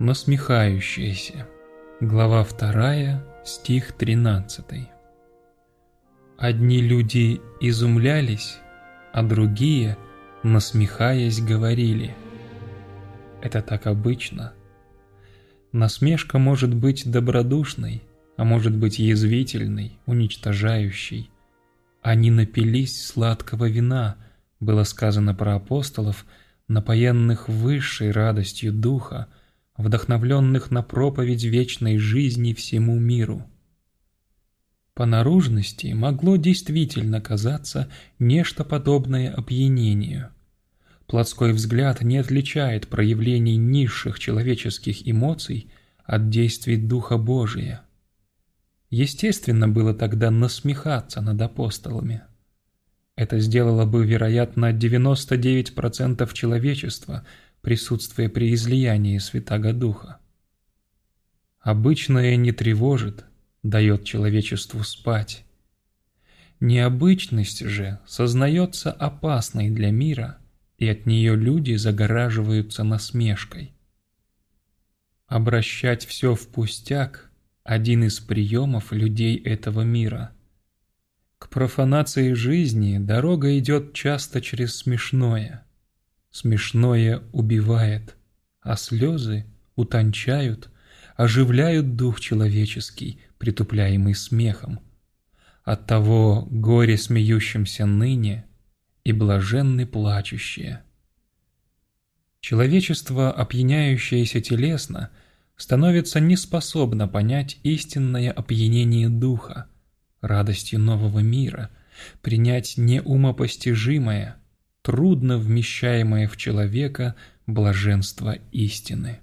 Насмехающиеся. Глава 2, стих 13. Одни люди изумлялись, а другие, насмехаясь, говорили. Это так обычно. Насмешка может быть добродушной, а может быть язвительной, уничтожающей. Они напились сладкого вина, было сказано про апостолов, напоенных высшей радостью духа, вдохновленных на проповедь вечной жизни всему миру. По наружности могло действительно казаться нечто подобное опьянению. Плотской взгляд не отличает проявлений низших человеческих эмоций от действий Духа Божия. Естественно было тогда насмехаться над апостолами. Это сделало бы, вероятно, 99% человечества – присутствие при излиянии Святаго Духа. Обычное не тревожит, дает человечеству спать. Необычность же сознается опасной для мира, и от нее люди загораживаются насмешкой. Обращать все в пустяк – один из приемов людей этого мира. К профанации жизни дорога идет часто через смешное – Смешное убивает, а слезы утончают, оживляют дух человеческий, притупляемый смехом. Оттого горе смеющимся ныне и блаженны плачущие. Человечество, опьяняющееся телесно, становится неспособно понять истинное опьянение духа, радостью нового мира, принять неумопостижимое – трудно вмещаемое в человека блаженство истины.